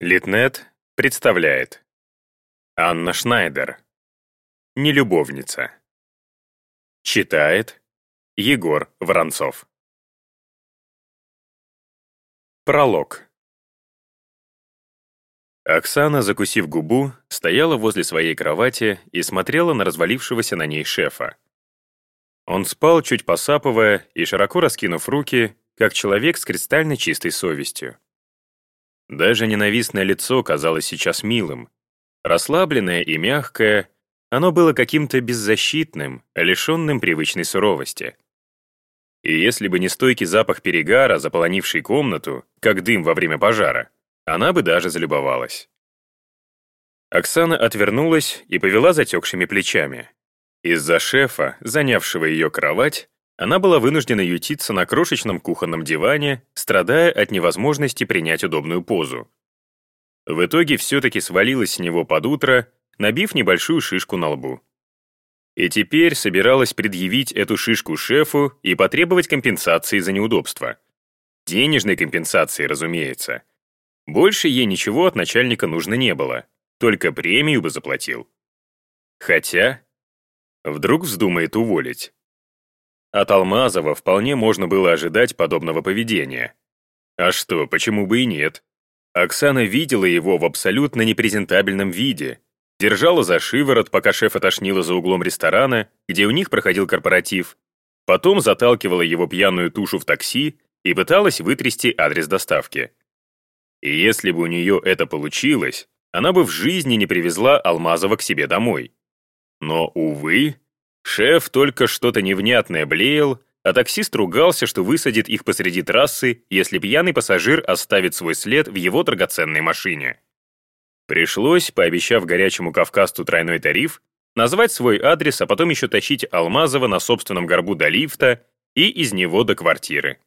Литнет представляет. Анна Шнайдер. Нелюбовница. Читает Егор Воронцов. Пролог. Оксана, закусив губу, стояла возле своей кровати и смотрела на развалившегося на ней шефа. Он спал, чуть посапывая и широко раскинув руки, как человек с кристально чистой совестью. Даже ненавистное лицо казалось сейчас милым. Расслабленное и мягкое, оно было каким-то беззащитным, лишенным привычной суровости. И если бы не стойкий запах перегара, заполонивший комнату, как дым во время пожара, она бы даже залюбовалась. Оксана отвернулась и повела затекшими плечами. Из-за шефа, занявшего ее кровать, она была вынуждена ютиться на крошечном кухонном диване, страдая от невозможности принять удобную позу. В итоге все-таки свалилась с него под утро, набив небольшую шишку на лбу. И теперь собиралась предъявить эту шишку шефу и потребовать компенсации за неудобство. Денежной компенсации, разумеется. Больше ей ничего от начальника нужно не было, только премию бы заплатил. Хотя, вдруг вздумает уволить. От Алмазова вполне можно было ожидать подобного поведения. А что, почему бы и нет? Оксана видела его в абсолютно непрезентабельном виде, держала за шиворот, пока шеф отошнила за углом ресторана, где у них проходил корпоратив, потом заталкивала его пьяную тушу в такси и пыталась вытрясти адрес доставки. И если бы у нее это получилось, она бы в жизни не привезла Алмазова к себе домой. Но, увы, Шеф только что-то невнятное блеял, а таксист ругался, что высадит их посреди трассы, если пьяный пассажир оставит свой след в его драгоценной машине. Пришлось, пообещав горячему кавказцу тройной тариф, назвать свой адрес, а потом еще тащить Алмазова на собственном горбу до лифта и из него до квартиры.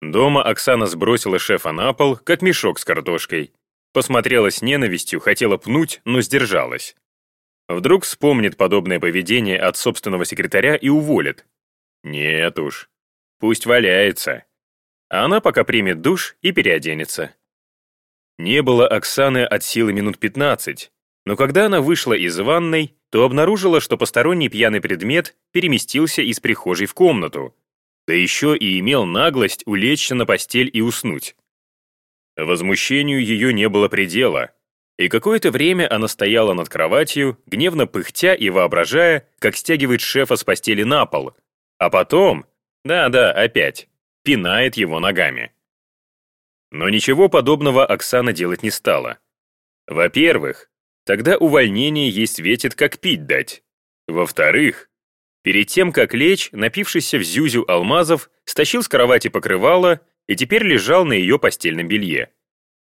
Дома Оксана сбросила шефа на пол, как мешок с картошкой. Посмотрела с ненавистью, хотела пнуть, но сдержалась. Вдруг вспомнит подобное поведение от собственного секретаря и уволит. Нет уж, пусть валяется. А она пока примет душ и переоденется. Не было Оксаны от силы минут 15, но когда она вышла из ванной, то обнаружила, что посторонний пьяный предмет переместился из прихожей в комнату, да еще и имел наглость улечься на постель и уснуть. Возмущению ее не было предела, и какое-то время она стояла над кроватью, гневно пыхтя и воображая, как стягивает шефа с постели на пол, а потом, да-да, опять, пинает его ногами. Но ничего подобного Оксана делать не стала. Во-первых, тогда увольнение ей светит, как пить дать. Во-вторых, перед тем, как лечь, напившийся в зюзю алмазов, стащил с кровати покрывало и теперь лежал на ее постельном белье.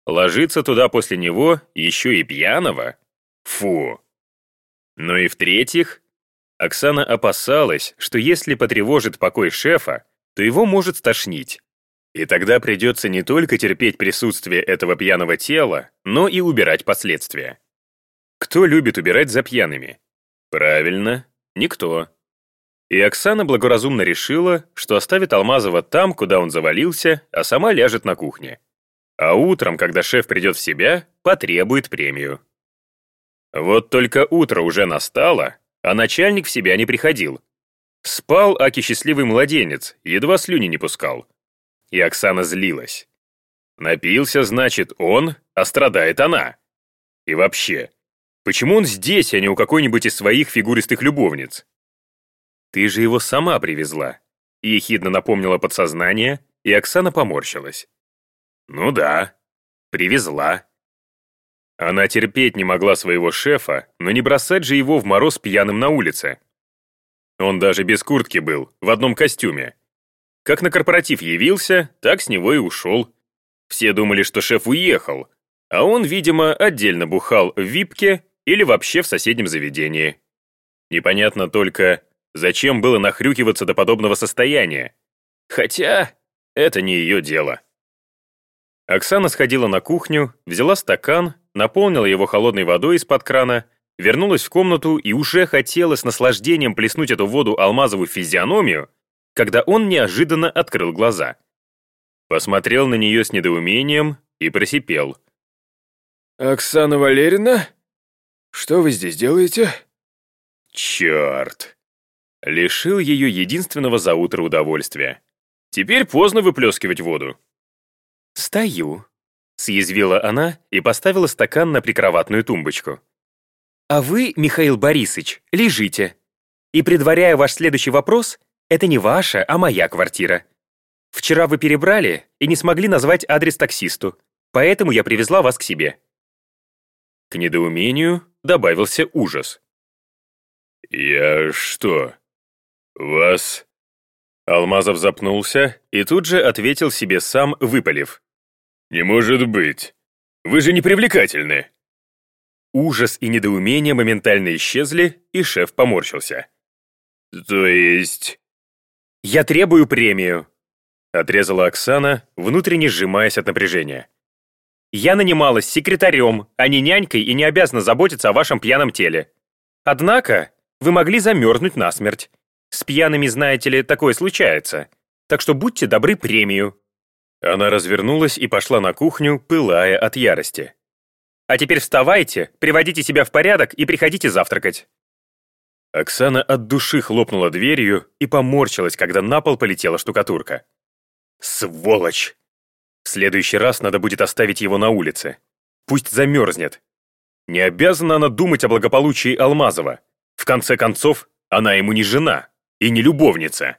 Ложиться туда после него, еще и пьяного? Фу. Ну и в-третьих, Оксана опасалась, что если потревожит покой шефа, то его может стошнить. И тогда придется не только терпеть присутствие этого пьяного тела, но и убирать последствия. Кто любит убирать за пьяными? Правильно, никто. И Оксана благоразумно решила, что оставит Алмазова там, куда он завалился, а сама ляжет на кухне а утром, когда шеф придет в себя, потребует премию. Вот только утро уже настало, а начальник в себя не приходил. Спал Аки счастливый младенец, едва слюни не пускал. И Оксана злилась. Напился, значит, он, а страдает она. И вообще, почему он здесь, а не у какой-нибудь из своих фигуристых любовниц? Ты же его сама привезла. И ехидно напомнила подсознание, и Оксана поморщилась. Ну да, привезла. Она терпеть не могла своего шефа, но не бросать же его в мороз пьяным на улице. Он даже без куртки был, в одном костюме. Как на корпоратив явился, так с него и ушел. Все думали, что шеф уехал, а он, видимо, отдельно бухал в випке или вообще в соседнем заведении. Непонятно только, зачем было нахрюкиваться до подобного состояния. Хотя это не ее дело. Оксана сходила на кухню, взяла стакан, наполнила его холодной водой из-под крана, вернулась в комнату и уже хотела с наслаждением плеснуть эту воду алмазовую физиономию, когда он неожиданно открыл глаза. Посмотрел на нее с недоумением и просипел. Оксана Валерьевна? Что вы здесь делаете?» Черт. Лишил ее единственного за утро удовольствия. Теперь поздно выплескивать воду. «Стою», — съязвила она и поставила стакан на прикроватную тумбочку. «А вы, Михаил Борисович, лежите. И предваряя ваш следующий вопрос, это не ваша, а моя квартира. Вчера вы перебрали и не смогли назвать адрес таксисту, поэтому я привезла вас к себе». К недоумению добавился ужас. «Я что, вас...» Алмазов запнулся и тут же ответил себе сам, выпалив. «Не может быть! Вы же не привлекательны!» Ужас и недоумение моментально исчезли, и шеф поморщился. «То есть...» «Я требую премию», — отрезала Оксана, внутренне сжимаясь от напряжения. «Я нанималась секретарем, а не нянькой и не обязана заботиться о вашем пьяном теле. Однако вы могли замерзнуть насмерть. С пьяными, знаете ли, такое случается. Так что будьте добры премию». Она развернулась и пошла на кухню, пылая от ярости. «А теперь вставайте, приводите себя в порядок и приходите завтракать». Оксана от души хлопнула дверью и поморщилась, когда на пол полетела штукатурка. «Сволочь! В следующий раз надо будет оставить его на улице. Пусть замерзнет. Не обязана она думать о благополучии Алмазова. В конце концов, она ему не жена и не любовница».